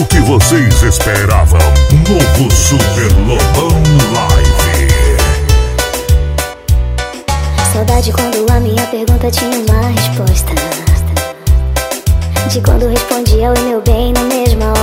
o que vocês esperavam. Novo Super Lobão Live. Saudade quando a minha pergunta tinha uma resposta. De quando respondi eu e meu bem na mesma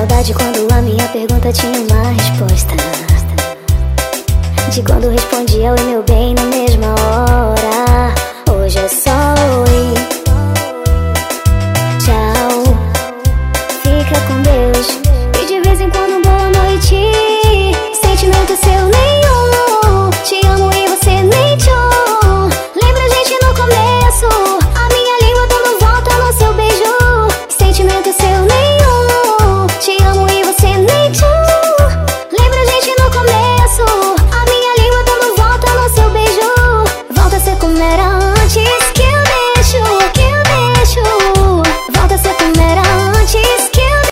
saudade quando a minha pergunta tinha uma resposta. De quando respondia e meu bem na mesma hora.